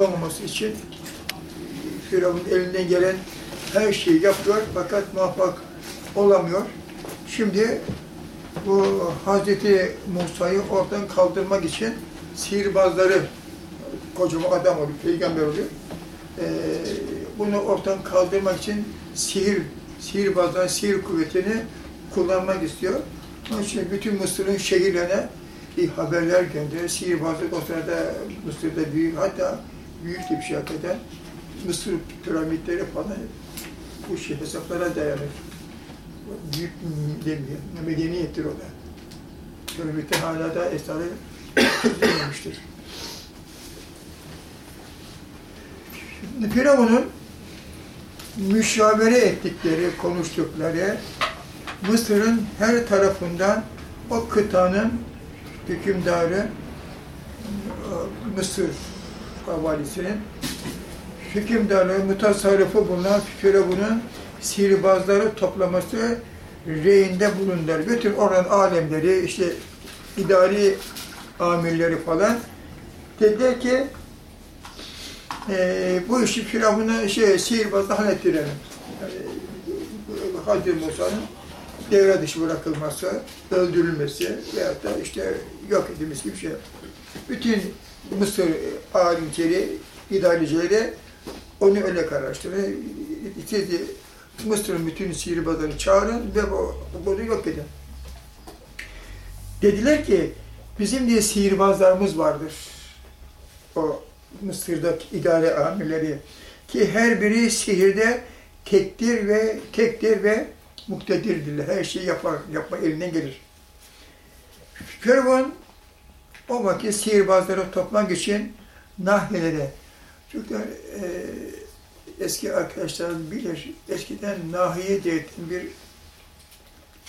olmaması için Firavun elinden gelen her şeyi yapıyor fakat muvaffak olamıyor. Şimdi bu Hazreti Musa'yı oradan kaldırmak için sihirbazları kocaman adam oluyor, peygamber oluyor. Ee, bunu ortadan kaldırmak için sihir, sihirbazlar sihir kuvvetini kullanmak istiyor. Onun için bütün Mısır'ın şehirlerine haberler gönderiyor. Sihirbazlık o sırada Mısır'da büyük, hatta büyük bir şey hakikaten. Mısır piramitleri falan bu şey hesaplara dayanır. Büyük demiyor, medeniyettir o da. Piramitler hala da dememiştir. Şimdi Firavun'un müşavere ettikleri, konuştukları Mısır'ın her tarafından o kıtanın hükümdarı Mısır havalisinin hükümdarlığı, mutasarrıfı bulunan Firavun'un sihirbazları toplaması reyinde bulundular. Bütün oranın alemleri, işte idari amirleri falan dediler ki e, bu işi Firavun'a şey, sihirbazla hallettirelim. Yani, Hazreti Musa'nın devre dışı bırakılması, öldürülmesi veyahut da işte yok edilmesi gibi şey. Bütün Mısır alimcileri, idarecileri onu öyle karar verdiler. Siz Mısır'ın bütün sihirbazlarını çağırın ve bunu yok edin. Dediler ki, bizim diye sihirbazlarımız vardır. O Mısır'daki idare amirleri. Ki her biri sihirde tektir ve tektir ve muktedirdirler. Her şeyi yapar, yapma elinden gelir. Firavun o vakit sihirbazları toplamak için nahiyelere, çocuklar e, eski arkadaşlar bilir, eskiden nahiye diye bir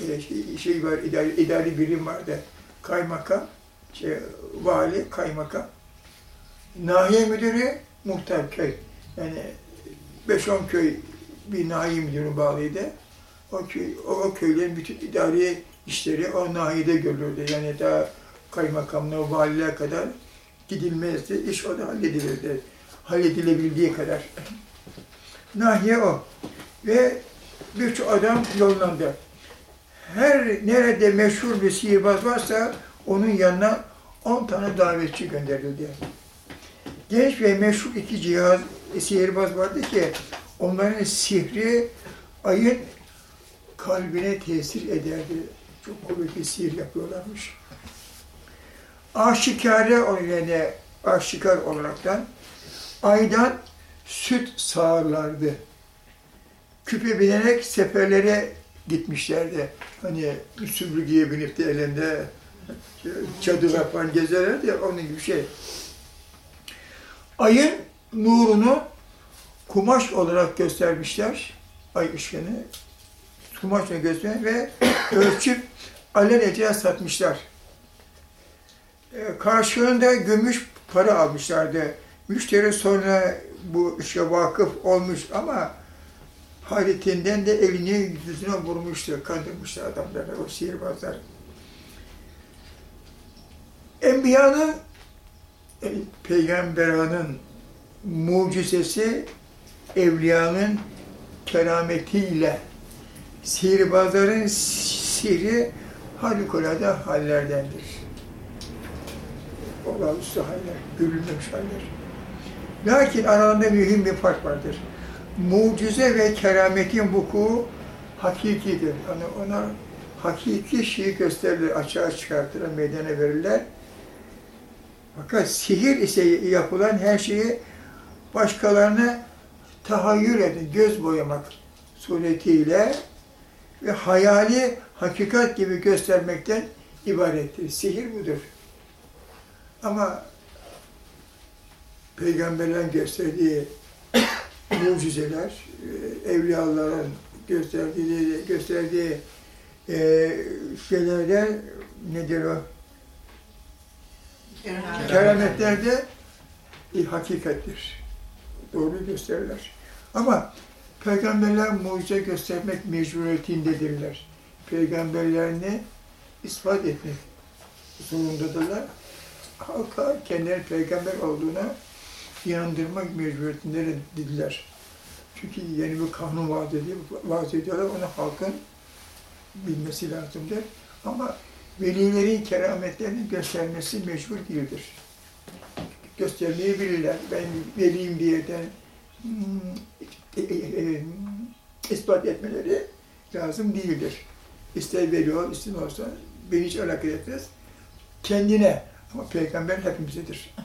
e, şey, şey var, idari, idari birim vardı. Kaymakam, şey, vali, kaymakam. Nahiye müdürü muhtar köy. Yani 5-10 köy bir nahiye müdürü bağlıydı. O, köy, o, o köylerin bütün idari işleri o nahiyede görülürdü. Yani daha kaymakamlığa, valiliğe kadar gidilmezdi. İş o da halledilirdi. Halledilebildiği kadar. Nahiye o. Ve birçok adam yollandı. Her nerede meşhur bir sihirbaz varsa onun yanına 10 tane davetçi gönderildi. Genç ve meşhur iki cihaz sihirbaz vardı ki onların sihri ayın kalbine tesir ederdi. Çok kuvvetli sihir yapıyorlarmış. Aşikare yani aşikar olaraktan aydan süt sağırlardı. Küpe binerek seferlere gitmişlerdi. Hani süpürgeye binip de elinde çadır yapan gezerlerdi ya onun gibi şey. Ayın nurunu kumaş olarak göstermişler. Ay ışığını kumaşla göstermiş ve ölçüp alelacele satmışlar. E, karşılığında gümüş para almışlardı. Müşteri sonra bu işe vakıf olmuş ama haritinden de elini yüzüne vurmuştu, kandırmışlar adamları, o sihirbazlar. Enbiyanın, e, peygamberanın mucizesi evliyanın kerametiyle sihirbazların sihri harikulade hallerdendir. Olağanüstü haller, görülmemiş haller. Lakin aralarında mühim bir fark vardır. Mucize ve kerametin vuku hakikidir. Yani ona hakiki şeyi gösterilir, açığa çıkartırlar, meydana verirler. Fakat sihir ise yapılan her şeyi başkalarına tahayyül edin, göz boyamak suretiyle ve hayali hakikat gibi göstermekten ibarettir. Sihir budur. Ama peygamberlerin gösterdiği mucizeler, e, evliyaların gösterdiği, gösterdiği e, şeylerde nedir o? Kerametlerde bir hakikattir. Doğru gösterirler. Ama peygamberler mucize göstermek mecburiyetindedirler. Peygamberlerini ispat etmek zorundadırlar. Halka kendileri peygamber olduğuna inandırmak mecburiyetindedir dediler. Çünkü yeni bir kanun vaat ediyor, vaat ediyorlar, onu halkın bilmesi lazımdır. Ama velilerin kerametlerini göstermesi mecbur değildir. Göstermeyi bilirler. Ben veliyim diye hmm, e, e, e, ispat etmeleri lazım değildir. İster veli ol, olsa beni hiç alakadar etmez. Kendine ama peygamber hepimizedir.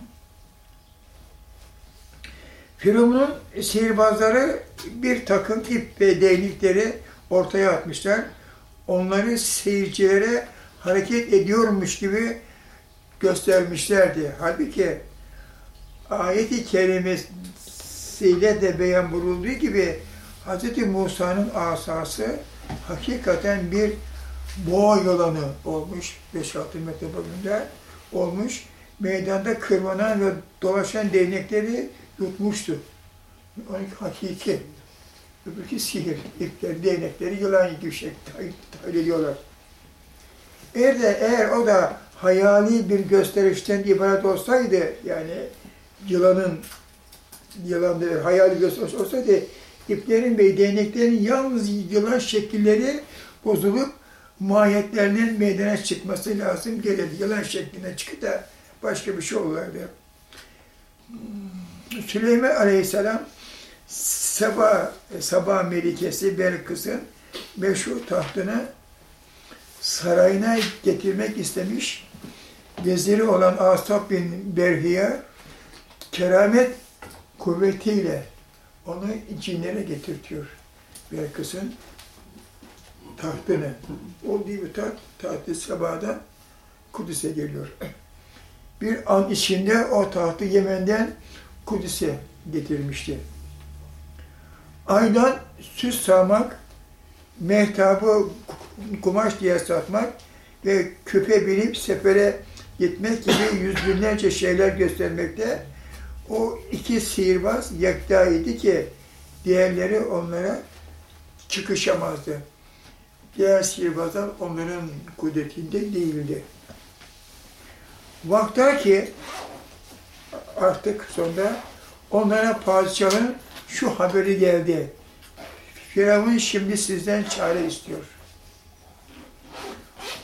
Firavun'un sihirbazları bir takım ip ve değnekleri ortaya atmışlar. Onları seyircilere hareket ediyormuş gibi göstermişlerdi. Halbuki ayeti kerimesiyle de beyan buyurulduğu gibi Hz. Musa'nın asası hakikaten bir boğa yılanı olmuş, 5-6 metre boyunda olmuş. Meydanda kırmanan ve dolaşan değnekleri yutmuştu. Onun hakiki. Öbürkü sihir, ipleri, değnekleri yılan gibi şey tahlil ediyorlar. Eğer de eğer o da hayali bir gösterişten ibaret olsaydı, yani yılanın yılan hayali gösteriş olsaydı, iplerin ve değneklerin yalnız yılan şekilleri bozulup mahiyetlerinin meydana çıkması lazım gelirdi. Yılan şekline çıkıp da başka bir şey olurdu. Süleyman Aleyhisselam Seba, Saba Melikesi Belkıs'ın meşhur tahtını sarayına getirmek istemiş. Veziri olan Asaf bin Berhiye keramet kuvvetiyle onu cinlere getirtiyor. Belkıs'ın tahtını. O değil mi taht? Tahtı Sabah'dan Kudüs'e geliyor. Bir an içinde o tahtı Yemen'den Kudüs'e getirmişti. Aydan süs sağmak, mehtabı kumaş diye satmak ve küpe binip sefere gitmek gibi yüz binlerce şeyler göstermekte o iki sihirbaz yekta idi ki diğerleri onlara çıkışamazdı. Diğer sihirbazlar onların kudretinde değildi. Vakta ki artık sonra onlara padişahın şu haberi geldi. Firavun şimdi sizden çare istiyor.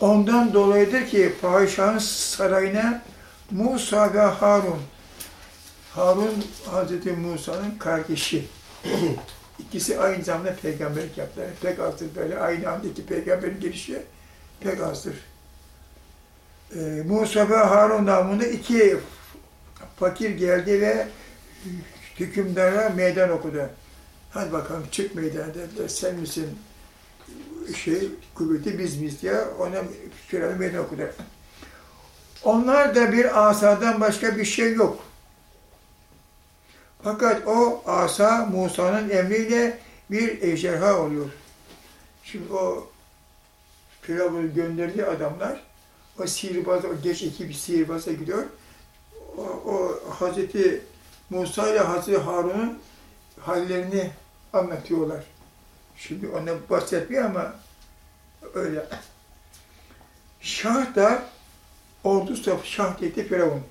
Ondan dolayıdır ki padişahın sarayına Musa ve Harun, Harun Hazreti Musa'nın kardeşi. İkisi aynı zamanda peygamberlik yaptılar. Pek azdır böyle aynı anda iki peygamberin gelişi pek azdır. Ee, Musa ve Harun namında iki fakir geldi ve hükümdara meydan okudu. Hadi bakalım çık meydana dediler. Sen misin şey kuvveti biz miyiz diye ona Firavun meydan okudu. Onlar da bir asadan başka bir şey yok. Fakat o asa Musa'nın emriyle bir ejderha oluyor. Şimdi o Firavun gönderdiği adamlar o sihirbaz, o geç ekip sihirbaza gidiyor. O, o Hazreti Musa ile Hazreti Harun'un hallerini anlatıyorlar. Şimdi ona bahsetmiyor ama öyle. Şah da ordusu Şah dedi Firavun.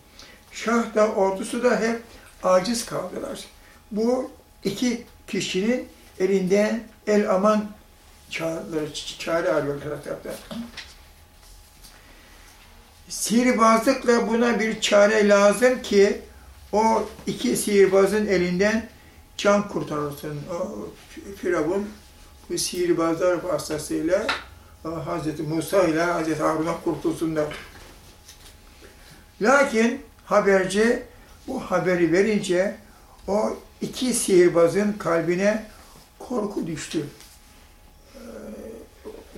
Şah da ordusu da hep aciz kaldılar. Bu iki kişinin elinden el aman çağrıları, çare arıyor her tarafta. Sihirbazlıkla buna bir çare lazım ki o iki sihirbazın elinden can kurtarılsın. O Firavun bu sihirbazlar vasıtasıyla Hz. Musa ile Hz. Harun'a kurtulsunlar. Lakin haberci bu haberi verince o iki sihirbazın kalbine korku düştü.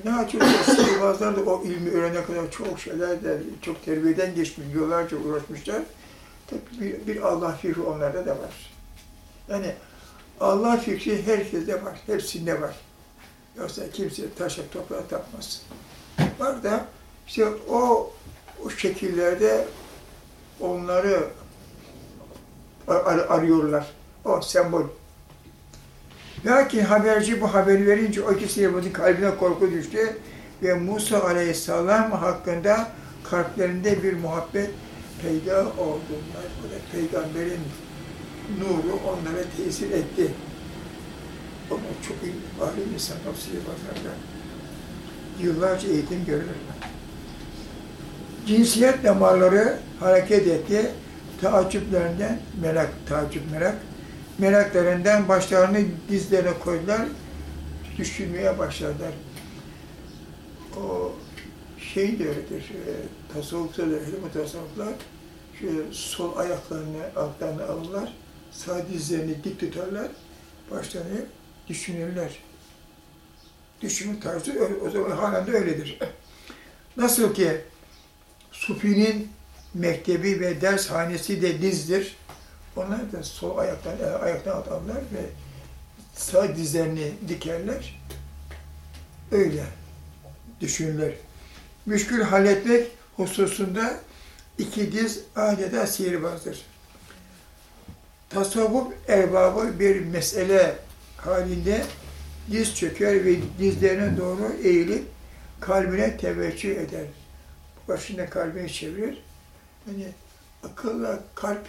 Ne açıkçası sihirbazlar da o ilmi öğrenene kadar çok şeyler de, çok terbiyeden geçmiş, yıllarca uğraşmışlar. Tabii bir, bir Allah fikri onlarda da var. Yani Allah fikri herkeste var, hepsinde var. Yoksa kimse taşa toprağa tapmaz. Var da işte o, o şekillerde onları ar arıyorlar. O sembol. Lakin haberci bu haberi verince o iki sihirbazın kalbine korku düştü ve Musa Aleyhisselam hakkında kalplerinde bir muhabbet peyda oldu. Bu peygamberin nuru onlara tesir etti. Onlar çok alim insan, o sihirbazlarla. Yıllarca eğitim görürler. Cinsiyet damarları hareket etti. Taaccüplerinden merak, taaccüp merak. Meraklarından başlarını dizlerine koydular. Düşünmeye başladılar. O şey de öyledir. E, tasavvufta da öyle tasavvuflar. Şöyle sol ayaklarını altlarına alırlar. Sağ dizlerini dik tutarlar. Başlarını düşünürler. Düşünme tarzı o zaman halen de öyledir. Nasıl ki Sufi'nin mektebi ve dershanesi de dizdir. Onlar da sol ayaktan, e, ayaktan atarlar ve sağ dizlerini dikerler. Öyle düşünürler. Müşkül halletmek hususunda iki diz adeta sihirbazdır. Tasavvuf erbabı bir mesele halinde diz çöker ve dizlerine doğru eğilip kalbine teveccüh eder. Başında kalbini çevirir. Yani akılla kalp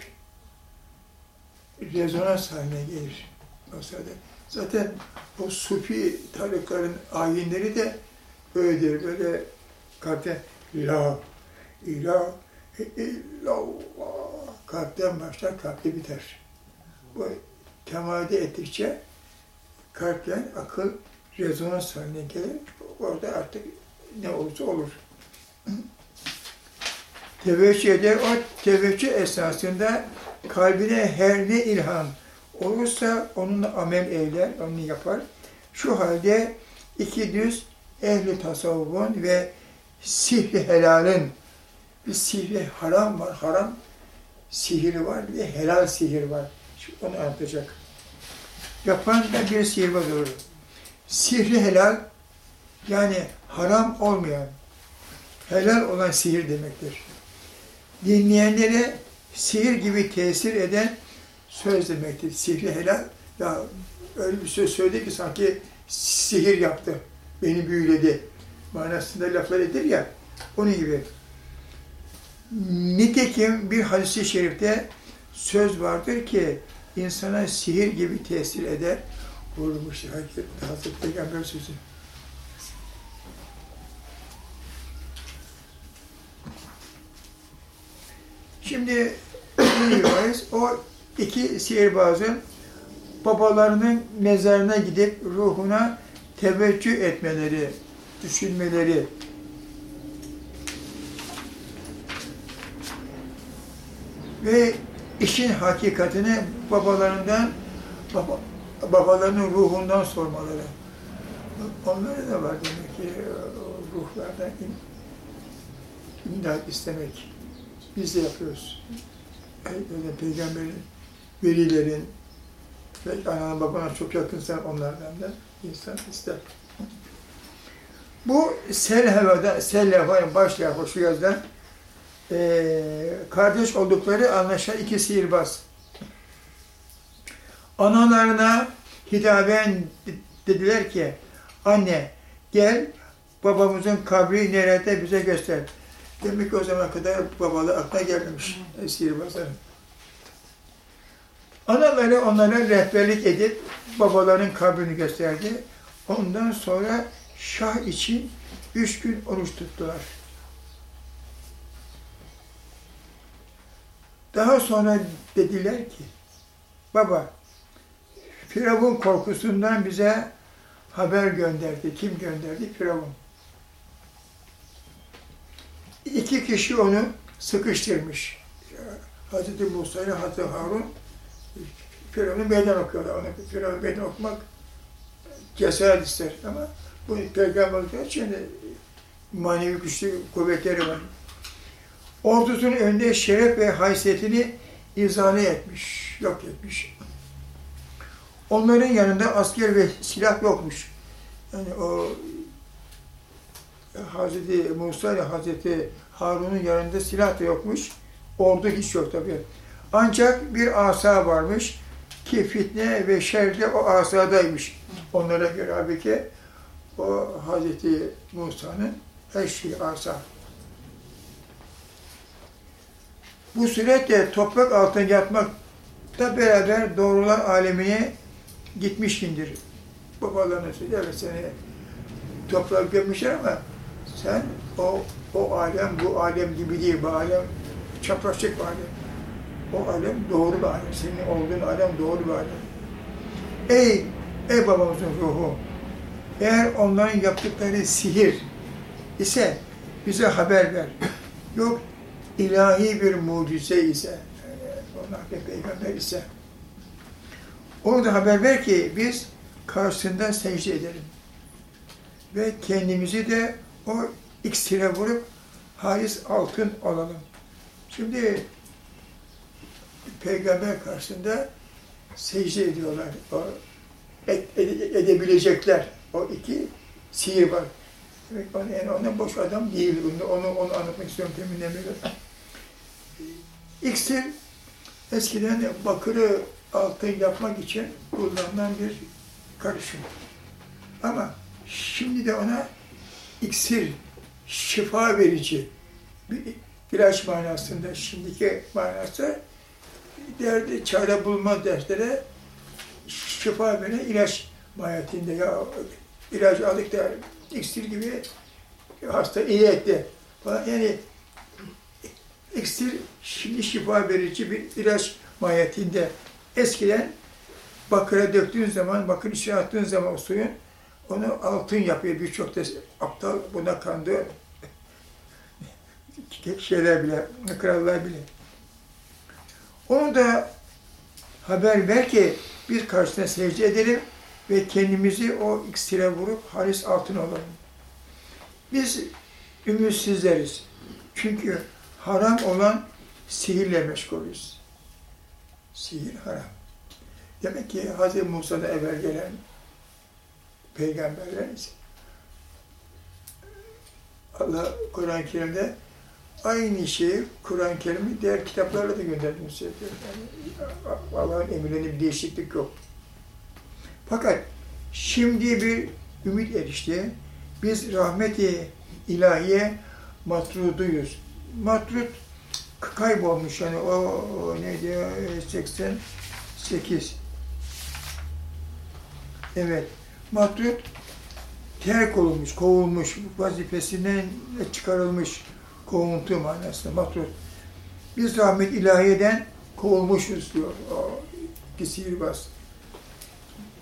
rezonans haline gelir. Masada. Zaten o sufi tarikların ayinleri de öyledir. Böyle kalpten la ilah illallah kalpten başlar, kalpte biter. Bu temade ettikçe kalpten akıl rezonans haline gelir. Orada artık ne olursa olur. Teveccüh eder. O teveccüh esasında kalbine her ne ilham olursa onunla amel eyler, onu yapar. Şu halde iki düz ehli tasavvufun ve sihri helalin bir sihri haram var, haram sihiri var, bir helal sihir var. Şimdi onu anlatacak. Yapan da bir sihirbaz olur. Sihri helal, yani haram olmayan, helal olan sihir demektir. Dinleyenlere sihir gibi tesir eden söz demektir. Sihri helal, ya öyle bir söz söyledi ki sanki sihir yaptı, beni büyüledi manasında laflar edilir ya, onun gibi. Nitekim bir hadis-i şerifte söz vardır ki insana sihir gibi tesir eder. Buyurmuş Hazreti Peygamber sözü. Şimdi ne diyoruz? O iki sihirbazın babalarının mezarına gidip ruhuna teveccüh etmeleri, düşünmeleri, ve işin hakikatini babalarından, baba, babalarının ruhundan sormaları. Onlara da var demek ki ruhlardan imdat istemek. Biz de yapıyoruz. Böyle peygamberin, velilerin, ve anana babana çok yakınsan onlardan da insan ister. Bu sel havada, sel havanın başlayan şu yazdan e, kardeş oldukları anlaşan iki sihirbaz. Analarına hitaben dediler ki, anne gel babamızın kabri nerede bize göster. Demek ki o zaman kadar babalı aklına gelmemiş e, sihirbazların. Anaları onlara rehberlik edip babaların kabrini gösterdi. Ondan sonra şah için üç gün oruç tuttular. Daha sonra dediler ki, baba, Firavun korkusundan bize haber gönderdi. Kim gönderdi? Firavun. İki kişi onu sıkıştırmış. Hazreti Musa ile Hazreti Harun Firavun'u meydan okuyorlar. Ona Firavun meydan okumak cesaret ister ama bu peygamberler için manevi güçlü kuvvetleri var ordusunun önünde şeref ve haysiyetini izale etmiş, yok etmiş. Onların yanında asker ve silah yokmuş. Yani o Hazreti Musa ile Hazreti Harun'un yanında silah da yokmuş. Ordu hiç yok tabii. Ancak bir asa varmış ki fitne ve şerde o asadaymış. Onlara göre abi ki o Hazreti Musa'nın her şeyi asa. Bu suretle toprak altına yatmak da beraber doğrular alemine gitmişkindir. Babalarına evet seni toprağa gömmüşler ama sen o, o alem bu alem gibi değil, bu alem çapraşık bir alem. O alem doğru bir alem, senin olduğun alem doğru bir alem. Ey, ey babamızın ruhu, eğer onların yaptıkları sihir ise bize haber ver. Yok ilahi bir mucize ise, onlar bir peygamber ise, onu da haber ver ki biz karşısında secde edelim. Ve kendimizi de o iksire vurup halis altın olalım. Şimdi peygamber karşısında secde ediyorlar. O et, ede, edebilecekler. O iki sihir var. Evet, bana yani ona boş adam değil. Onu, onu, onu anlatmak istiyorum teminden beri. İksir eskiden bakırı altın yapmak için kullanılan bir karışım. Ama şimdi de ona iksir, şifa verici bir ilaç manasında, şimdiki manası derdi çare bulma derslere şifa veren ilaç mahiyetinde ya ilaç aldık da iksir gibi hasta iyi etti. Yani iksir şimdi şifa verici bir ilaç mahiyetinde. Eskiden bakıra döktüğün zaman, bakır içine attığın zaman suyun onu altın yapıyor. Birçok da aptal buna kandı. Şeyler bile, krallar bile. Onu da haber ver ki biz karşısına secde edelim ve kendimizi o iksire vurup halis altın olalım. Biz ümitsizleriz. Çünkü haram olan sihirle meşgulüz. Sihir haram. Demek ki Hz. Musa'da evvel gelen peygamberler Allah Kur'an-ı Kerim'de aynı şeyi Kur'an-ı Kerim'i diğer kitaplarla da gönderdiğini söylüyor. Yani Allah'ın emirlerinde bir değişiklik yok. Fakat şimdi bir ümit erişti. Biz rahmeti ilahiye matruduyuz. Matrut kaybolmuş yani o, o neydi 88 evet matrut terk olunmuş, kovulmuş, vazifesinden çıkarılmış, kovuntu manasında matrut. Biz rahmet ilahiyeden kovulmuşuz diyor o bir sihirbaz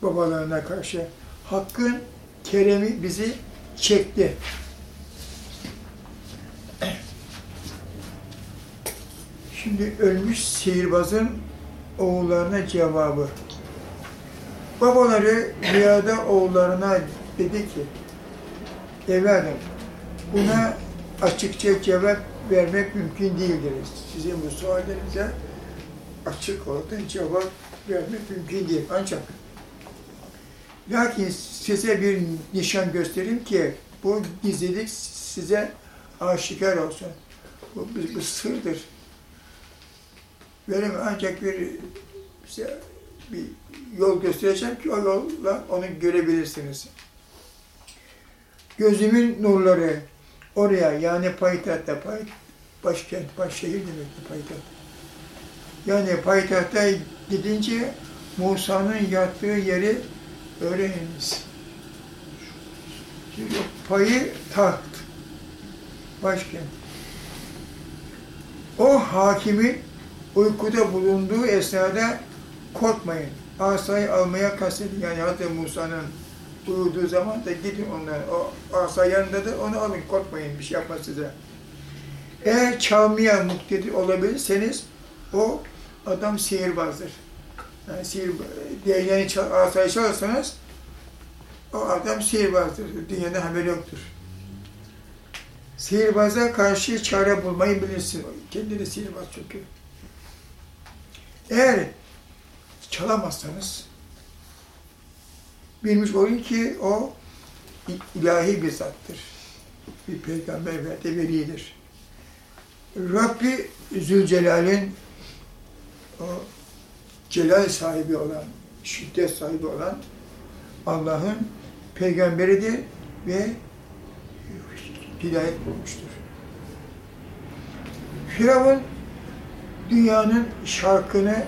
babalarına karşı. Hakkın keremi bizi çekti. Şimdi ölmüş sihirbazın oğullarına cevabı. Babaları rüyada oğullarına dedi ki, evladım buna açıkça cevap vermek mümkün değildir. Sizin bu suallerinize açık olarak cevap vermek mümkün değil. Ancak lakin size bir nişan göstereyim ki bu gizlilik size aşikar olsun. Bu, bu, bu sırdır. Benim ancak bir size bir yol göstereceğim ki o onu görebilirsiniz. Gözümün nurları oraya yani payitahta, pay, başkent, başşehir demekti payitaht. Yani payitahta gidince Musa'nın yattığı yeri öğreniniz. Şimdi payı taht, başkent. O hakimin uykuda bulunduğu esnada korkmayın. Asayı almaya kastedin. Yani Hazreti Musa'nın uyuduğu zaman da gidin ondan. O asa yanındadır, onu alın. Korkmayın, bir şey yapmaz size. Eğer çalmaya muktedir olabilirseniz o adam sihirbazdır. Yani sihir, değneğini asayı çalarsanız o adam sihirbazdır. Dünyada haberi yoktur. Sihirbaza karşı çare bulmayı bilirsin. Kendini sihirbaz çünkü. Eğer çalamazsanız bilmiş olun ki o ilahi bir zattır. Bir peygamber ve de velidir. Rabbi Zülcelal'in o celal sahibi olan, şiddet sahibi olan Allah'ın peygamberidir ve hidayet bulmuştur. Firavun dünyanın şarkını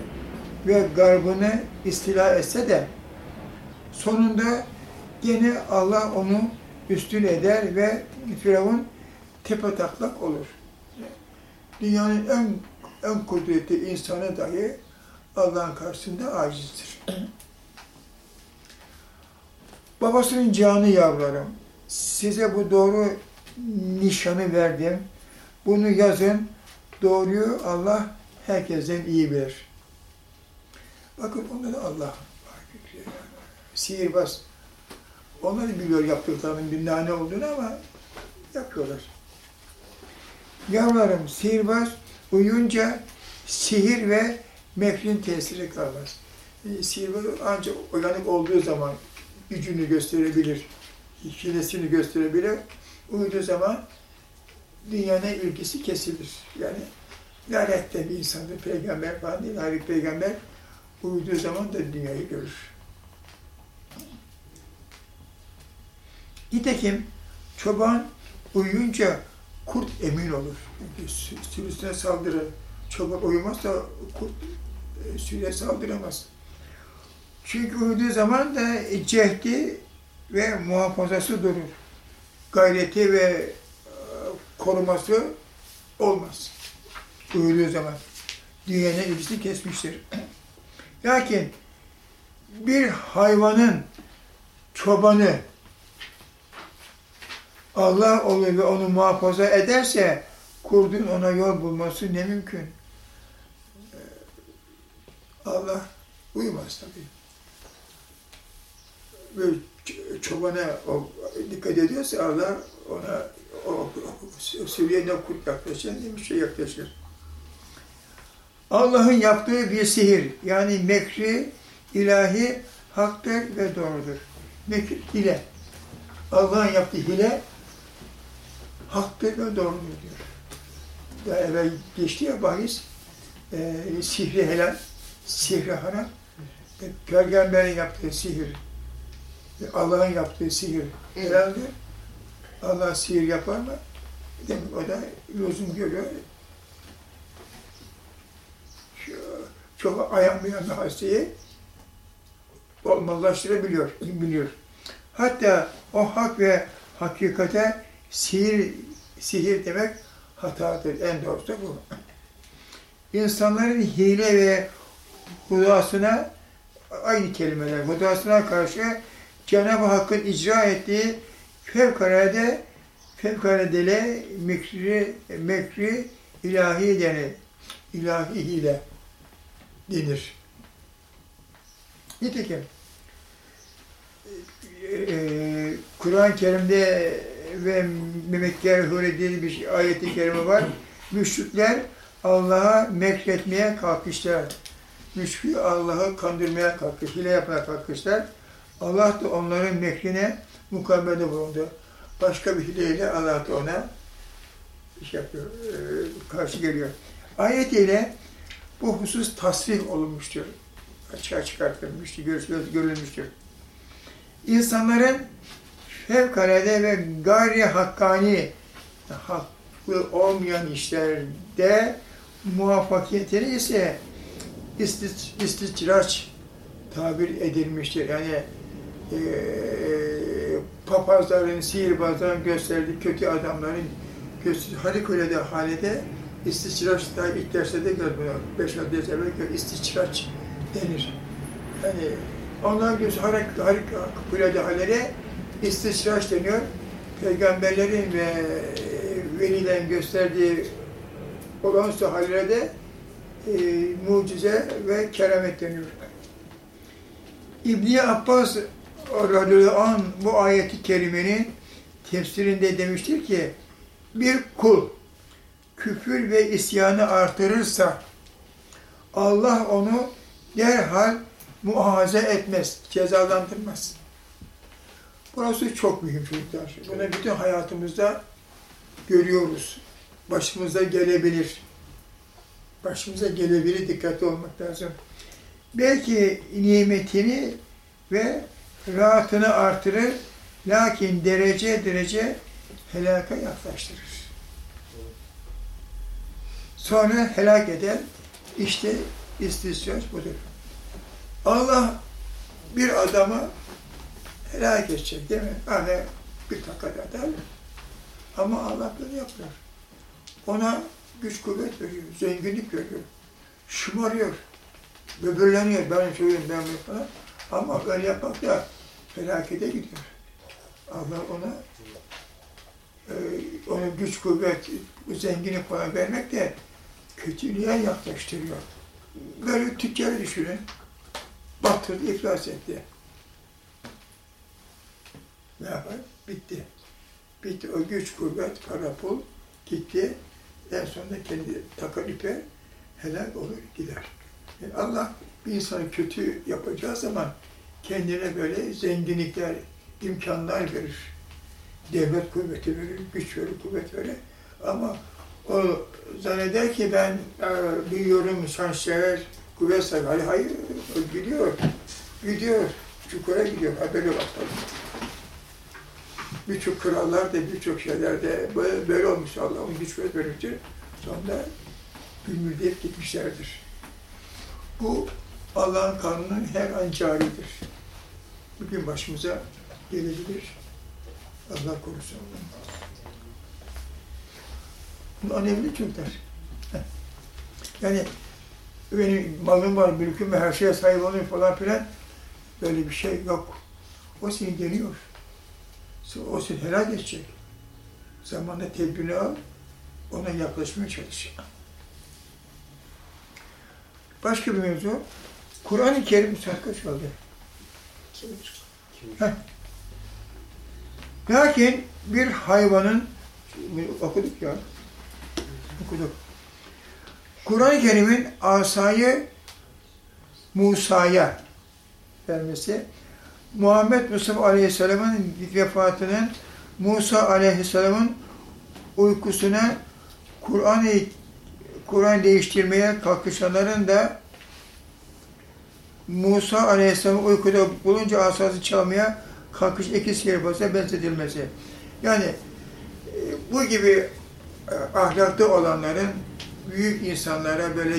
ve garbını istila etse de sonunda gene Allah onu üstün eder ve Firavun tepetaklak olur. Dünyanın en en kudretli insanı dahi Allah'ın karşısında acizdir. Babasının canı yavrularım, size bu doğru nişanı verdim. Bunu yazın. Doğruyu Allah herkesten iyi bilir. Bakın onları Allah sihirbaz. Onlar da biliyor yaptıklarının bir nane olduğunu ama yapıyorlar. Yavrularım sihirbaz uyunca sihir ve mekrin tesiri kalmaz. E, sihirbaz ancak uyanık olduğu zaman gücünü gösterebilir, hilesini gösterebilir. Uyuduğu zaman dünyana ilgisi kesilir. Yani lanette bir insandır, peygamber falan değil, Harif peygamber uyuduğu zaman da dünyayı görür. Nitekim çoban uyuyunca kurt emin olur. Sürüsüne saldırır. Çoban uyumazsa kurt e, sürüye saldıramaz. Çünkü uyuduğu zaman da cehdi ve muhafazası durur. Gayreti ve e, koruması olmaz. Uyuduğu zaman. Dünyanın ilgisini kesmiştir. Lakin bir hayvanın çobanı Allah olur ve onu muhafaza ederse kurdun ona yol bulması ne mümkün? Ee, Allah uyumaz tabii. Böyle çobana o, dikkat ediyorsa Allah ona o, o sürüye ne kurt yaklaşır ne bir şey yaklaşır. Allah'ın yaptığı bir sihir, yani mekri ilahi haktır ve doğrudur. Mekir hile. Allah'ın yaptığı hile haktır ve doğrudur diyor. Ya evvel geçti ya bahis, e, sihri helal, sihri haram. E, Peygamberin yaptığı sihir, e, Allah'ın yaptığı sihir helaldir. Allah sihir yapar mı? Demek o da lüzum görüyor. Çok ayanmayan hastayı olmazlaştırabiliyor, biliyor. Hatta o hak ve hakikate sihir, sihir demek hatadır. En doğrusu bu. İnsanların hile ve hudasına aynı kelimeler, hudasına karşı Cenab-ı Hakk'ın icra ettiği fevkalade fevkaladele mekri, mekri ilahi denir. İlahi hile denir. Nitekim e, Kur'an-ı Kerim'de ve Memekker Huri diye bir ayeti kerime var. Müşrikler Allah'a mekretmeye kalkışlar. Müşrik Allah'ı kandırmaya kalkış, hile yapmaya kalkışlar. Allah da onların mekrine mukabele bulundu. Başka bir hileyle Allah da ona şey yapıyor, karşı geliyor. Ayet ile bu husus tasvir olunmuştur. Açığa çıkartılmıştır, görülmüştür. İnsanların fevkalade ve gayri hakkani, haklı olmayan işlerde muvaffakiyetleri ise istiçraç tabir edilmiştir. Yani e, papazların, sihirbazların gösterdiği kötü adamların harikulade halede istiçraç daha ilk derste de gördüm. Beş altı ders evvel istiçraç denir. Yani onlar göz harikulade halede istiçraç deniyor. Peygamberlerin ve velilerin gösterdiği olağanüstü hallerde e, mucize ve keramet deniyor. İbni Abbas radıyallahu anh bu ayeti kerimenin tefsirinde demiştir ki bir kul küfür ve isyanı artırırsa Allah onu derhal muahaze etmez, cezalandırmaz. Burası çok mühim çocuklar. Bunu bütün hayatımızda görüyoruz. Başımıza gelebilir. Başımıza gelebilir, dikkatli olmak lazım. Belki nimetini ve rahatını artırır, lakin derece derece helaka yaklaştırır. Sonra helak eder, işte istisyaç budur. Allah bir adamı helak edecek değil mi? Hani bir takat eder. Ama Allah böyle yapıyor. Ona güç kuvvet veriyor, zenginlik veriyor. Şımarıyor, böbürleniyor, ben şuyum, ben buyum falan. Ama öyle yapmak da felakete gidiyor. Allah ona e, ona güç kuvvet, zenginlik falan vermek de kötülüğe yaklaştırıyor. Böyle tüccarı düşünün. Batırdı, iflas etti. Ne yapar? Bitti. Bitti. O güç, kuvvet, para, pul gitti. En sonunda kendi takar ipe helal olur, gider. Yani Allah bir insanı kötü yapacağı zaman kendine böyle zenginlikler, imkanlar verir. Devlet kuvveti verir, güç verir, kuvvet verir. Ama o zanneder ki ben e, biliyorum, şanssever, kuvvet sahibi. Hayır, hayır, gidiyor. Gidiyor, çukura gidiyor, haberi var. Birçok krallar da, birçok şeyler de böyle, böyle olmuş Allah'ın güç ve verince sonra gümüldeyip gitmişlerdir. Bu Allah'ın kanunu her an caridir. Bugün başımıza gelebilir. Allah korusun. Bu önemli çocuklar. Yani benim malım var, mülküm var, her şeye sahip olayım falan filan. Böyle bir şey yok. O seni deniyor. O seni helal edecek. Zamanla tedbirini al, ona yaklaşmaya çalış. Başka bir mevzu. Kur'an-ı Kerim saat kaç oldu? Heh. Lakin bir hayvanın okuduk ya. Okuduk. Kur'an-ı Kerim'in asayı Musa'ya vermesi, Muhammed Mustafa Aleyhisselam'ın vefatının Musa Aleyhisselam'ın uykusuna Kur'an'ı Kur'an değiştirmeye kalkışanların da Musa Aleyhisselam'ı uykuda bulunca asası çalmaya kalkış iki sihirbazına benzetilmesi. Yani e, bu gibi ahlaklı olanların büyük insanlara böyle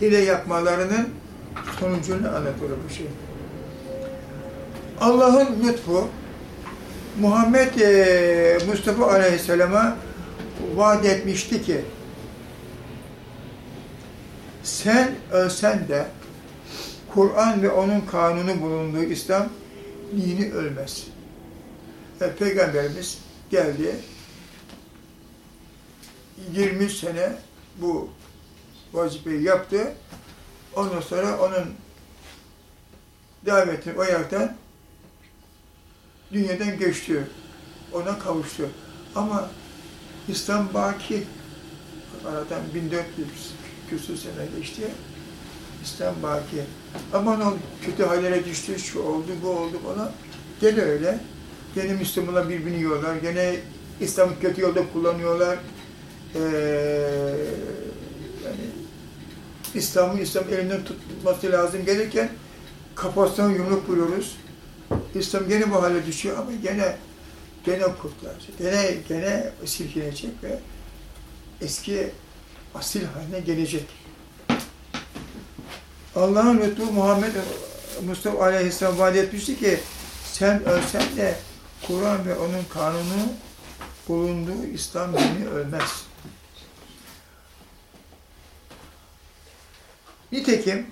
hile yapmalarının sonucunu anlatıyor bu şey. Allah'ın lütfu Muhammed e, Mustafa Aleyhisselam'a vaat etmişti ki sen ölsen de Kur'an ve onun kanunu bulunduğu İslam dini ölmez. Yani Peygamberimiz geldi 20 sene bu vazifeyi yaptı. Ondan sonra onun davetini oyaktan dünyadan geçti. Ona kavuştu. Ama İslam baki aradan 1400 küsur sene geçti. İslam baki. Aman o kötü hallere düştü, şu oldu, bu oldu bana. Gene öyle. Gene Müslümanlar birbirini yiyorlar. Gene İslam'ı kötü yolda kullanıyorlar. Ee, yani İslam'ı İslam elinden tutması lazım gelirken kafasına yumruk vuruyoruz. İslam gene bu hale düşüyor ama gene gene kurtulacak. Gene gene silkelecek ve eski asil haline gelecek. Allah'ın lütfu Muhammed Mustafa Aleyhisselam vaat etmişti ki sen ölsen de Kur'an ve onun kanunu bulunduğu İslam dini ölmez. Nitekim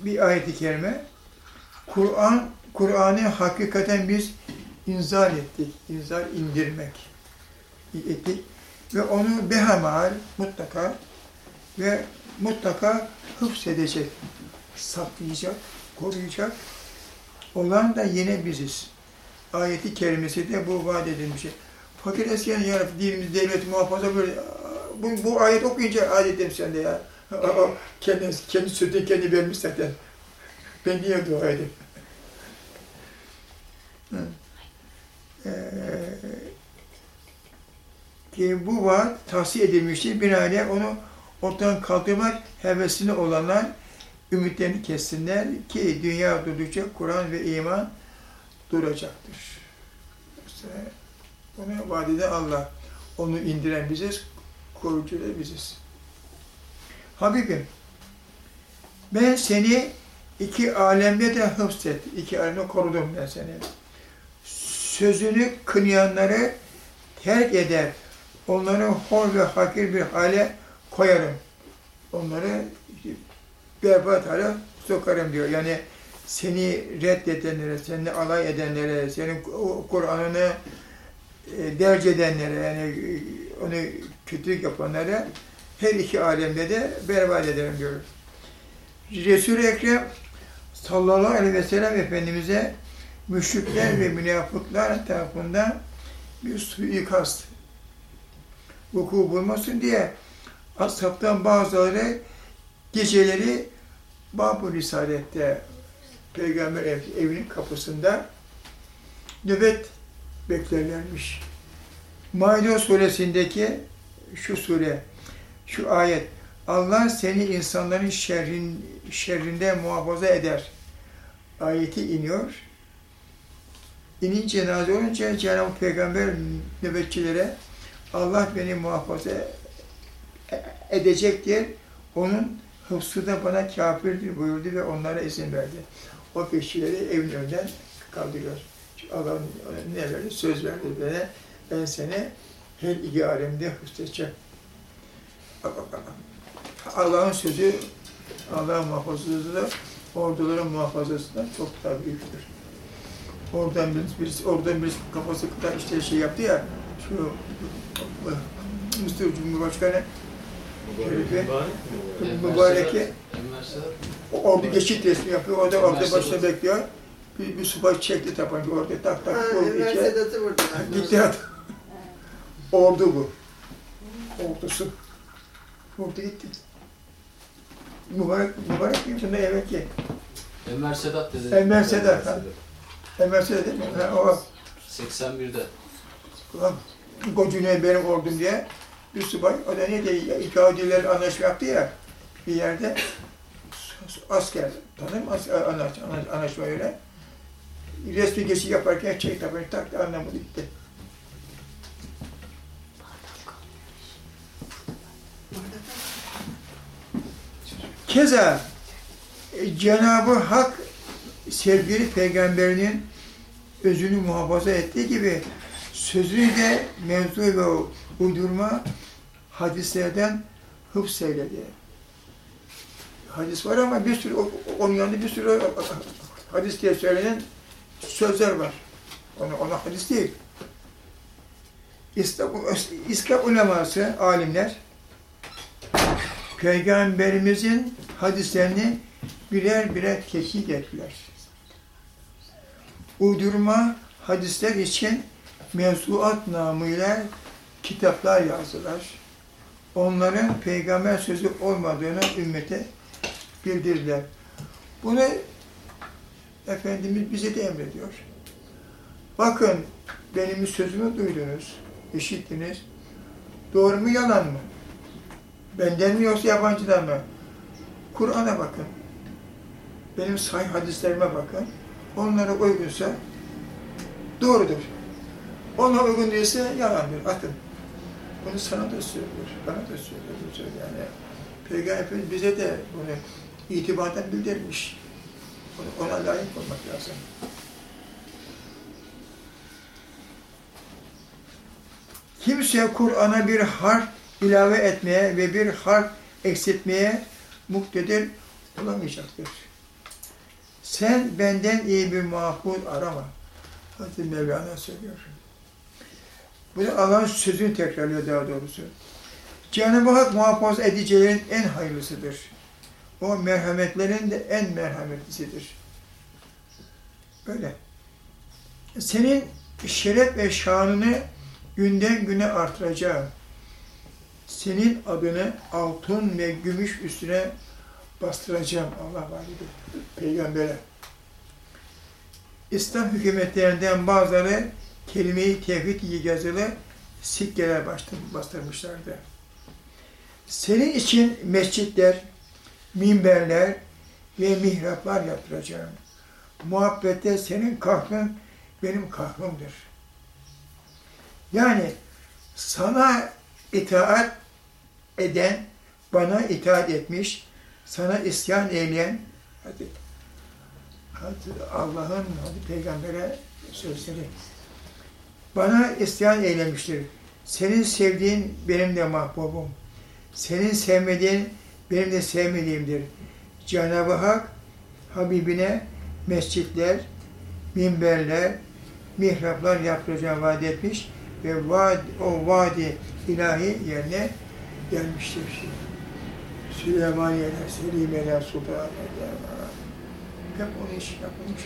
bir ayet-i kerime Kur'an Kur'an'ı hakikaten biz inzal ettik. İnzal indirmek ettik. Ve onu behemal mutlaka ve mutlaka hıfzedecek, saklayacak, koruyacak olan da yine biziz. Ayeti kerimesi de bu vaat edilmiş. Fakir eskiden ya dinimiz, devlet muhafaza böyle bu, bu ayet okuyunca adetim sende ya. Kendi, kendi sütü kendi vermiş zaten. Ben niye dua edeyim? Ee, ki bu vaat tavsiye edilmiştir. Binaenaleyh onu ortadan kaldırmak hevesli olanlar ümitlerini kessinler ki dünya durdukça Kur'an ve iman duracaktır. İşte bunu vadide Allah. Onu indiren biziz, koruyucu da biziz. Habibim, Ben seni iki alemde de hıfzet, iki alemde korudum ben seni. Sözünü kınayanları terk eder, onları hor ve hakir bir hale koyarım. Onları berbat hale sokarım diyor. Yani seni reddedenlere, seni alay edenlere, senin Kur'an'ını e, derc edenlere, yani e, onu kötülük yapanlara her iki alemde de berbat ederim diyor. Resul-i Ekrem sallallahu aleyhi ve sellem Efendimiz'e müşrikler ve münafıklar tarafından bir suikast vuku bulmasın diye ashabtan bazıları geceleri Bab-ı Risalet'te Peygamber ev, evinin kapısında nöbet beklerlermiş. Maide suresindeki şu sure, şu ayet, Allah seni insanların şerrin, şerrinden muhafaza eder. Ayeti iniyor. İnince nazı olunca Cenab-ı Peygamber nöbetçilere Allah beni muhafaza edecektir. Onun hıfzı da bana kafirdir buyurdu ve onlara izin verdi. O bekçileri evin önünden kaldırıyor. Allah ne verdi? Söz verdi bana. Ben seni her iki alemde hıfzedeceğim. Allah'ın sözü, Allah'ın muhafazası da orduların muhafazasından çok daha büyüktür. Oradan birisi, birisi, oradan birisi kafası kadar işte şey yaptı ya, şu Mısır Cumhurbaşkanı mübareki orada geçit resmi yapıyor, orada orada başta bekliyor. Bir, bir subay çekti tabanca orada tak tak vurdu içe. Mercedes'i vurdular. Gitti adam. Ordu bu. Ordusu. Vurdu gitti. Mübarek, mübarek miyim şimdi evet ki. Enver Sedat dedi. Enver Sedat, ha. Enver Sedat değil mi? Ha, o 81'de. Ulan Gocune benim ordum diye bir subay, o da ne diye İkadiler anlaşma yaptı ya bir yerde asker, tanır mı asker, anlaş, anlaş, anlaşma öyle. Resmi geçi yaparken çek tabanca taktı anlamadı gitti. Keza e, Cenab-ı Hak sevgili peygamberinin özünü muhafaza ettiği gibi sözünü de mevzu ve uydurma hadislerden hıfz eyledi. Hadis var ama bir sürü, onun yanında bir sürü hadis diye söylenen sözler var. Ona, ona hadis değil. İslam, İslam uleması, alimler, Peygamberimizin hadislerini birer birer tetkik ettiler. Uydurma hadisler için mevzuat namıyla kitaplar yazdılar. Onların peygamber sözü olmadığını ümmete bildirdiler. Bunu Efendimiz bize de emrediyor. Bakın benim sözümü duydunuz, işittiniz. Doğru mu yalan mı? Benden mi yoksa yabancıdan mı? Kur'an'a bakın. Benim sahih hadislerime bakın. Onlara uygunsa doğrudur. Ona uygun değilse yalandır, atın. Bunu sana da söylüyor, bana da söylüyor. Yani Peygamber bize de bunu itibardan bildirmiş. Ona layık olmak lazım. Kimse Kur'an'a bir harf ilave etmeye ve bir harf eksiltmeye muktedir olamayacaktır. Sen benden iyi bir mahfuz arama. Hazreti Mevlana söylüyor. Bu da Allah'ın sözünü tekrarlıyor daha doğrusu. Cenab-ı Hak muhafaza edicilerin en hayırlısıdır. O merhametlerin de en merhametlisidir. Böyle. Senin şeref ve şanını günden güne artıracağım. Senin adını altın ve gümüş üstüne bastıracağım Allah valide, peygambere. İslam hükümetlerinden bazıları kelime-i tevhid yazılı sikkeler bastırmışlardı. Senin için mescitler, minberler ve mihraplar yaptıracağım. Muhabbette senin kahrın benim kahrımdır. Yani sana itaat eden, bana itaat etmiş, sana isyan eyleyen, hadi, hadi Allah'ın, hadi peygambere sözleri. Bana isyan eylemiştir. Senin sevdiğin benim de mahbubum. Senin sevmediğin benim de sevmediğimdir. Cenab-ı Hak Habibine mescitler, minberler, mihraplar yaptıracağını vaat etmiş ve vaad, o vaadi ilahi yerine gelmiştir. Sultananeler, hep onun için yapılmış.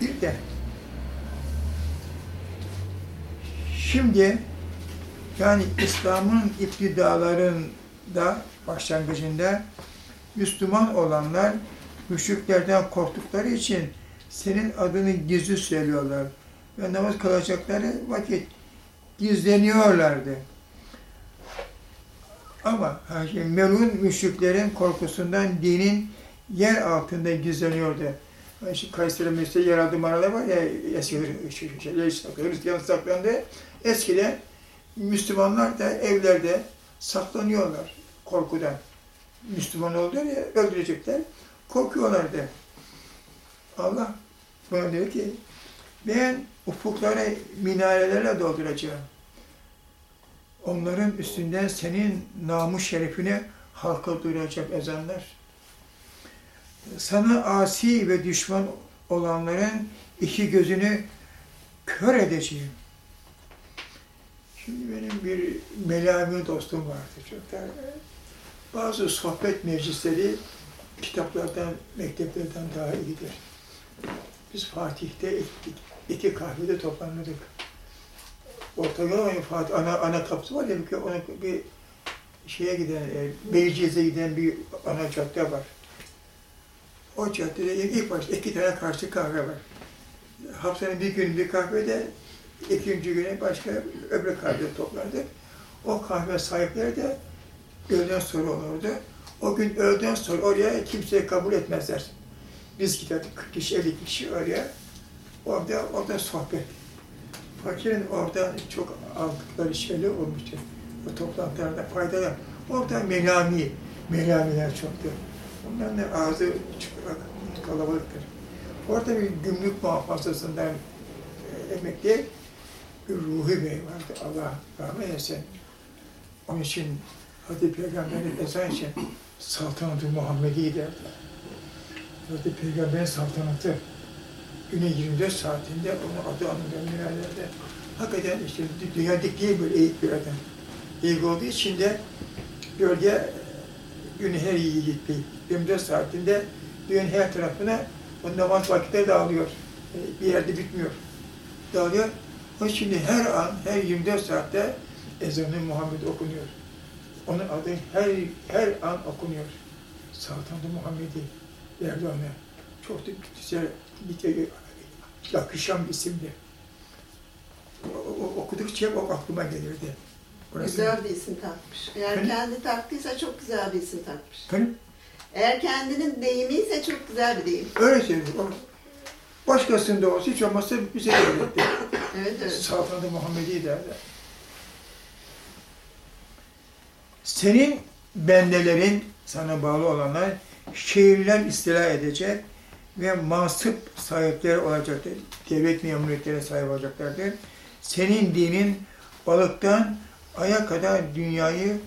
Bir de şimdi yani İslam'ın iptidalarında başlangıcında Müslüman olanlar müşriklerden korktukları için senin adını gizli söylüyorlar. Ve namaz kılacakları vakit gizleniyorlardı. Ama yani melun müşriklerin korkusundan dinin yer altında gizleniyordu. Şu Kayseri Mesleği yeraltı mağaralar var ya eski şeyler saklandı, Hristiyan saklandı. Eskiden Müslümanlar da evlerde saklanıyorlar korkudan. Müslüman oldular ya öldürecekler. Korkuyorlardı. Allah bana diyor ki ben ufukları minarelerle dolduracağım. Onların üstünden senin namus şerefini halka duyuracak ezanlar. Sana asi ve düşman olanların iki gözünü kör edeceğim. Şimdi benim bir melami dostum vardı çok da. Bazı sohbet meclisleri kitaplardan, mekteplerden daha iyidir. Biz Fatih'te iki, iki kahvede toplanırdık. Orta yol oyunu Fatih, ana, ana kapısı var ya, bir, ona bir şeye giden, e, Beylikdüzü'ne giden bir ana cadde var. O caddede ilk başta iki tane karşı kahve var. Haftanın bir günü bir kahvede, ikinci güne başka öbür kahvede toplardık. O kahve sahipleri de öğleden sonra olurdu. O gün öğleden sonra oraya kimseyi kabul etmezler. Biz giderdik 40 kişi, 50 kişi oraya. Orada, orada sohbet. Fakirin orada çok aldıkları şeyler olmuştu. O toplantılarda faydalar. Orada melami, melamiler çoktu. Onların da ağzı kalabalıktır. Orada bir gümrük muhafazasından e, emekli bir Ruhi Bey vardı. Allah rahmet eylesin. Onun için Hazreti Peygamber'in ezan için saltanatı Muhammedi derdi. Hazreti Peygamber'in saltanatı güne 24 saatinde onun adı anılıyor minarelerde. Hakikaten işte dünya dikliği böyle eğik bir adam. Eğik olduğu için de gölge günü her iyi gitti. 24 saatinde dünyanın her tarafına o namaz vakitleri dağılıyor. Bir yerde bitmiyor. Dağılıyor. O şimdi her an, her 24 saatte ezanı Muhammed okunuyor. Onun adı her her an okunuyor. Saltanat-ı Muhammedi derdi ona. Çok da güzel, bir yakışan bir isimdi. O, o, okudukça o aklıma gelirdi. Orası. Güzel bir isim takmış. Eğer Efendim? kendi taktıysa çok güzel bir isim takmış. Efendim? Eğer kendinin deyimiyse çok güzel bir deyim. Öyle söyledi. O, başkasında olsa hiç olmazsa bize de öğretti. Evet evet. Saltanat-ı Muhammedi derdi. Senin bendelerin, sana bağlı olanlar şehirler istila edecek ve mansıp sahipleri olacaktır. Devlet memuriyetlere sahip olacaklardır. Senin dinin balıktan aya kadar dünyayı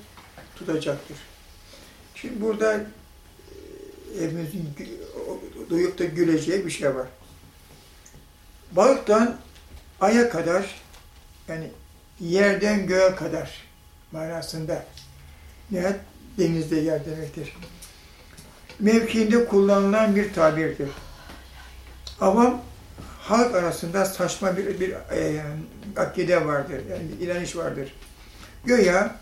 tutacaktır. Şimdi burada e, hepimizin duyup da güleceği bir şey var. Balıktan aya kadar yani yerden göğe kadar manasında nihayet denizde yer demektir. Mevkiinde kullanılan bir tabirdir. Avam halk arasında saçma bir, bir e, akide vardır, yani inanış vardır. Göya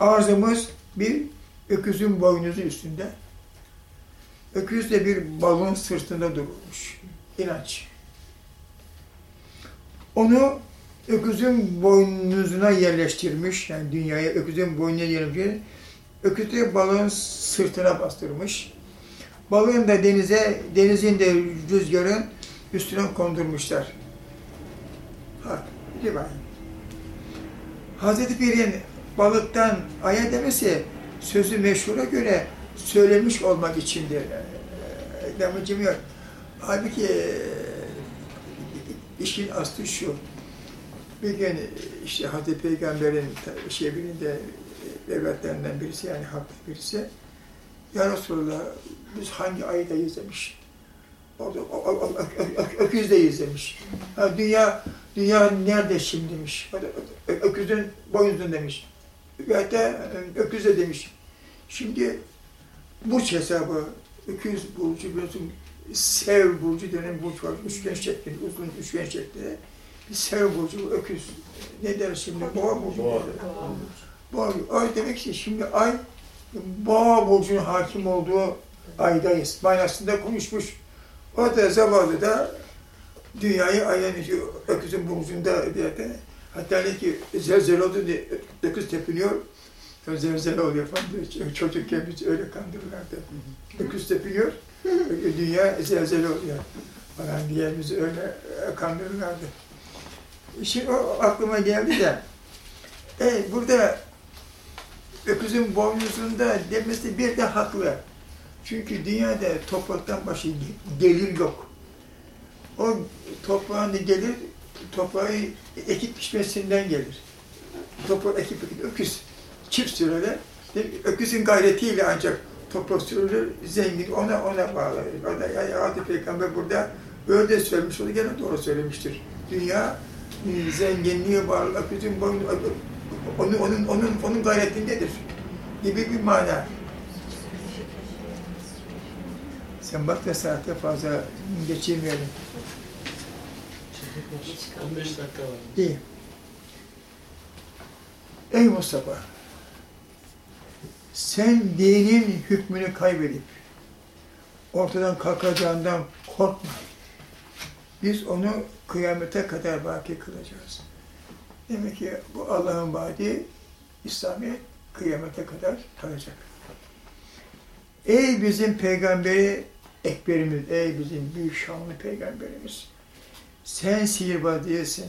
arzımız bir öküzün boynuzu üstünde, öküz de bir balon sırtında durmuş. İnanç. Onu öküzün boynuzuna yerleştirmiş, yani dünyaya öküzün boynuna yerleştirmiş, öküz de balığın sırtına bastırmış. Balığın da denize, denizin de rüzgarın üstüne kondurmuşlar. Ha, rivayet. Hazreti Pir'in balıktan aya demesi sözü meşhura göre söylemiş olmak içindir. Damıcım yok. Halbuki e, işin aslı şu. Bir gün işte Hazreti Peygamber'in şey birinde e, evlatlerinden birisi yani haklı birisi Ya Resulallah biz hangi aydayız demiş. Orada öküzdeyiz demiş. Ha, dünya dünya nerede şimdi demiş. Öküzün boynuzun demiş. Veyahut da e, öküzde demiş. Şimdi burç hesabı, öküz burcu biliyorsun Sev burcu denen burç var. Üçgen şeklinde, uzun üçgen şeklinde. Bir sev burcu, öküz. Ne der şimdi? Boğa burcu. Boğa. derler. Boğa. Ay demek ki şimdi ay boğa burcunun hakim olduğu aydayız. Manasında konuşmuş. O da zavallı da dünyayı ayın içi, öküzün burcunda diye de hatta ne ki zelzele oldu diye öküz tepiniyor. Ya Zelzele oluyor falan diyor. Çocukken biz öyle kandırırlardı. Öküz tepiniyor. Dünya zelzele oluyor falan diye bizi öyle kandırırlardı. Şimdi o aklıma geldi de e, burada öküzün boynuzunda demesi bir de haklı. Çünkü dünyada topraktan başka gelir yok. O toprağın gelir, toprağı ekip biçmesinden gelir. Toprak ekip ekip öküz. Çift sürede, öküzün gayretiyle ancak toprak sürülür, zengin ona ona bağlı. O da yani Hazreti Peygamber burada öyle söylemiş, o da gene doğru söylemiştir. Dünya e, zenginliğe bağlı, öküzün boynu, onun, onun, onun, onun gayretindedir gibi bir mana. Sen bak da saate fazla geçirmeyelim. 15 dakika var. İyi. Ey Mustafa! Sen dinin hükmünü kaybedip ortadan kalkacağından korkma. Biz onu kıyamete kadar baki kılacağız. Demek ki bu Allah'ın vaadi İslamiyet kıyamete kadar kalacak. Ey bizim peygamberi ekberimiz, ey bizim büyük şanlı peygamberimiz. Sen sihirbaz değilsin.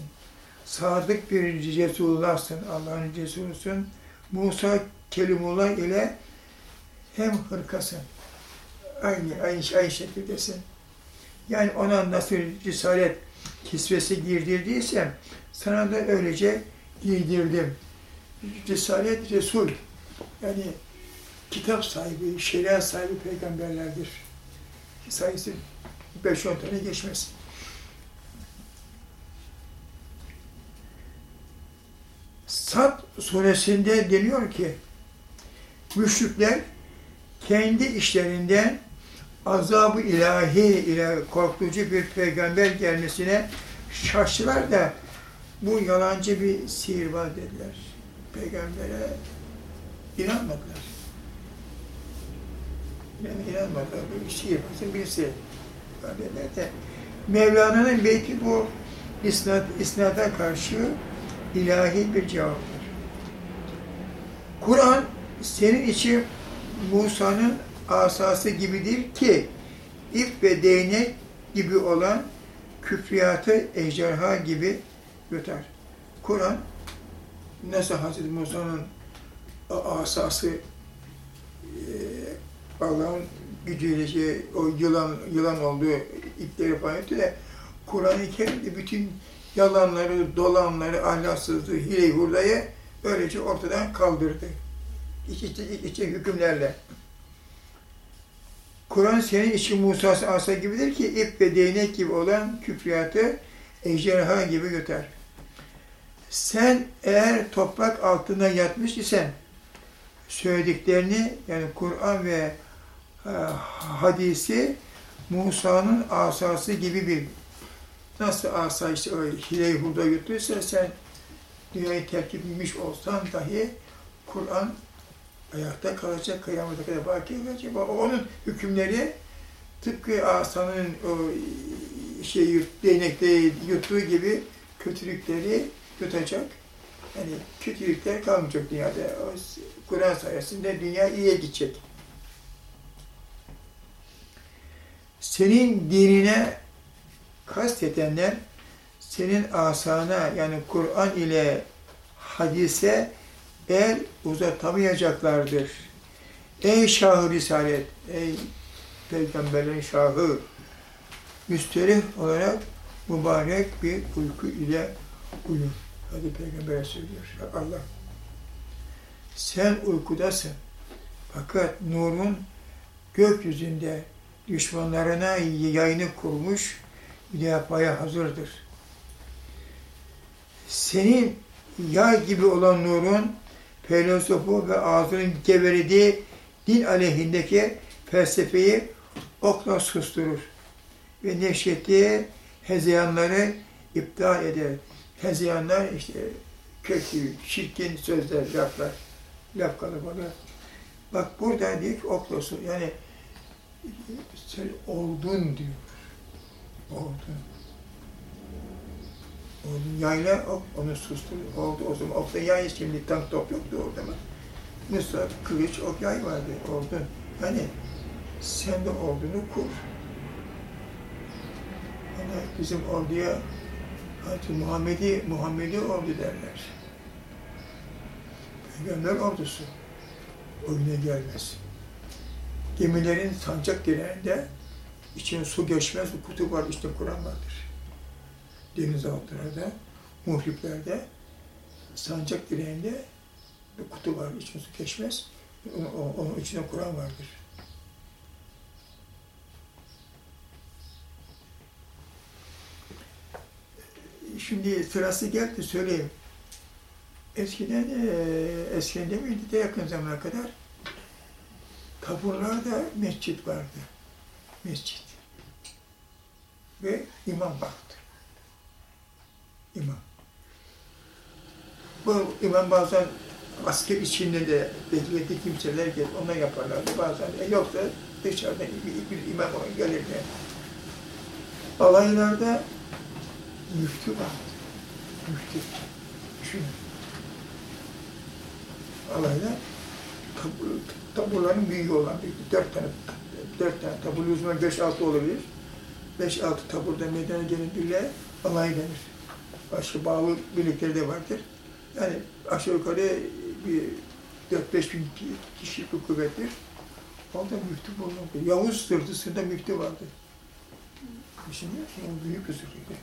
Sadık bir Resulullah'sın, Allah'ın Resulusun. Musa Kelimullah ile hem hırkasın. Aynı, aynı, aynı şekildesin. Yani ona nasıl risalet kisvesi giydirdiysem sana da öylece giydirdim. Risalet Resul. Yani kitap sahibi, şeriat sahibi peygamberlerdir. Sayısı 5-10 tane geçmez. Sad suresinde deniyor ki müşrikler kendi işlerinden azabı ilahi ile korkutucu bir peygamber gelmesine şaştılar da bu yalancı bir sihirbaz dediler. Peygambere inanmadılar. Yani inanmadılar. Bu sihirbazın birisi. De Mevlana'nın belki bu isnat, isnada karşı ilahi bir cevaptır. Kur'an senin için Musa'nın asası gibidir ki ip ve değnek gibi olan küfriyatı ejderha gibi yutar. Kur'an nasıl Hazreti Musa'nın asası e, Allah'ın gücüyle şey, o yılan yılan olduğu ipleri falan de Kur'an-ı bütün yalanları, dolanları, ahlaksızlığı, hile hurdayı böylece ortadan kaldırdı. İç içe, iç içe hükümlerle. Kur'an senin için Musa'sı asa gibidir ki ip ve değnek gibi olan küfriyatı ejderha gibi yutar. Sen eğer toprak altında yatmış isen söylediklerini yani Kur'an ve e, hadisi Musa'nın asası gibi bil. Nasıl asa işte o hile-i hurda yuttuysa sen dünyayı terk etmiş olsan dahi Kur'an ayakta kalacak, kıyamete kadar baki olacak. Onun hükümleri tıpkı asanın o şey yut, değnekte yuttuğu gibi kötülükleri yutacak. Yani kötülükler kalmayacak dünyada. Kur'an sayesinde dünya iyiye gidecek. Senin dinine kastedenler senin asana yani Kur'an ile hadise el uzatamayacaklardır. Ey Şahı Risalet, ey Peygamberlerin Şahı, müsterih olarak mübarek bir uyku ile uyu. Hadi Peygamber'e söylüyor Allah. Sen uykudasın. Fakat nurun gökyüzünde düşmanlarına yayını kurmuş, yapmaya hazırdır. Senin yay gibi olan nurun filozofu ve ağzının gevelediği din aleyhindeki felsefeyi okla susturur ve neşetli hezeyanları iptal eder. Hezeyanlar işte kötü, çirkin sözler, laflar, laf kalabalığı. Bak burada diyor ki oklosu, yani sen oldun diyor. Oldun. Oldun. Yayla ok, onu susturdu. Oldu o zaman. Okta yay şimdi tank top yoktu orada ama. Mesela kılıç, ok yay vardı. Oldun. Yani sen de olduğunu kur. Ama bizim orduya Hazreti Muhammed'i, Muhammed'i ordu derler. Peygamber ordusu oyuna gelmez. Gemilerin sancak direğinde içine su geçmez bir kutu var, işte Kur'an vardır. Denizaltılarda, muhriplerde sancak direğinde bir kutu var, içine su geçmez. Onun, onun Kur'an vardır. Şimdi sırası geldi söyleyeyim. Eskiden, eee eskiden demeydi de yakın zamana kadar taburlarda mescit vardı. Mescit. Ve imam baktı. İmam. Bu imam bazen asker içinde de bekledi kimseler gelip ona yaparlardı. Bazen e, yoksa dışarıdan bir, bir imam gelirdi. Alaylarda müftü vardı. Müftü. Düşünün. Alaylar tabur, taburların büyüğü olan bir dört tane dört tane tabur yüzüne beş altı olabilir. Beş altı taburda meydana gelen birliğe alay denir. Başka bağlı birlikleri de vardır. Yani aşağı yukarı bir dört beş bin kişilik bir kuvvettir. Orada müftü bulundu. Yavuz sırtısında müftü vardı. Düşünüyor musun? Büyük bir sırtıydı.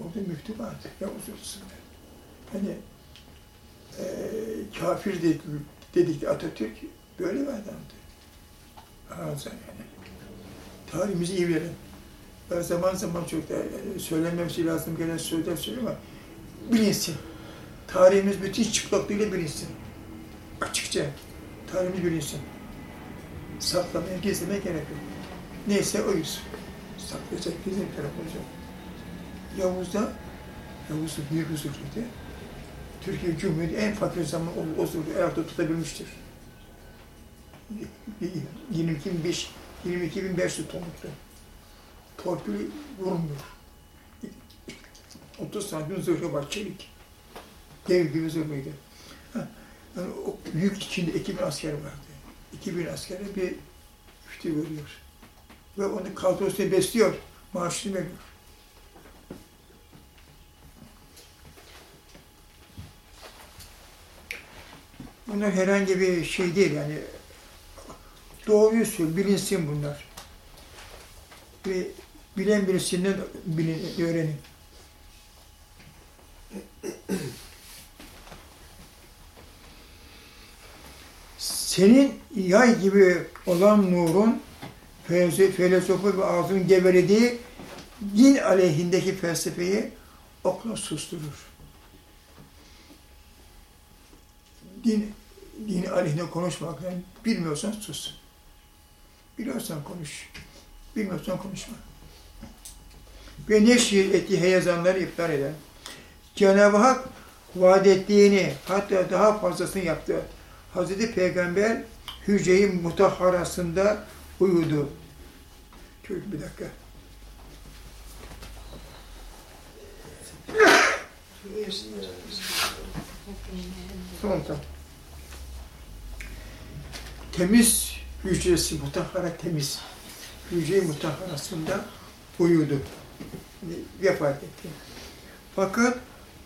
Orada müftü vardı. Yavuz sırtısında. Hani e, kafir dedik, dedik Atatürk böyle bir adamdı. Ağzı yani. Tarihimizi iyi verin. Ben zaman zaman çok da yani söylenmemesi lazım gelen sözler söylüyorum ama bilinsin. Tarihimiz bütün çıplaklığıyla bilinsin. Açıkça tarihimiz bilinsin. Saklamaya, gizlemeye gerek yok. Neyse oyuz. Saklayacak, gizlemek tarafı olacak. Yavuz'da, Yavuz da büyük huzurluydu. Türkiye Cumhuriyeti en fakir zaman o, o zulmü ayakta tutabilmiştir. 22.500 22.500 tonluktu. Torpil vurmuyor. 30 santim zırhı var, çelik. Dev gibi zırhlıydı. Ha, Yani o büyük içinde 2000 asker vardı. 2000 askere bir müftü veriyor. Ve onu kadrosunu besliyor, maaşını veriyor. Bunlar herhangi bir şey değil yani. Doğruyu söyle, bilinsin bunlar. Ve bilen birisinden bilin, öğrenin. Senin yay gibi olan nurun filozofu ve ağzının gevelediği din aleyhindeki felsefeyi okla susturur. Din, din aleyhine konuşmak. Yani bilmiyorsan sus. Biliyorsan konuş. Bilmiyorsan konuşma. Ve neşir ettiği heyezanları iptal eder. Cenab-ı Hak vaat ettiğini hatta daha fazlasını yaptı. Hazreti Peygamber hücre-i mutahharasında uyudu. Çocuk bir dakika. Tamam tamam. Temiz hücresi mutahhara temiz. Hücre-i mutahharasında uyudu. Vefat etti. Fakat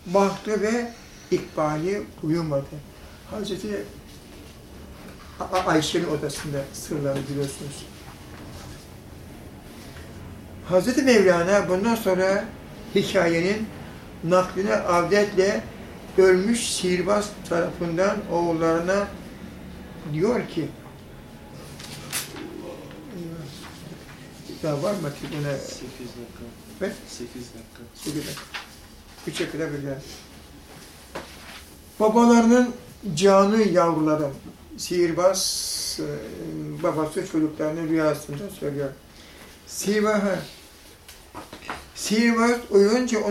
bahtı ve ikbali uyumadı. Hazreti Ayşe'nin odasında sırları biliyorsunuz. Hazreti Mevlana bundan sonra hikayenin nakline avdetle ölmüş sihirbaz tarafından oğullarına diyor ki daha var mı ki buna 8 dakika. Evet. 8 dakika. Sekiz Üçe kadar bile. Babalarının canı yavrularım, sihirbaz e, babası çocuklarının rüyasında söylüyor. Sihirbaz, sihirbaz uyuyunca onu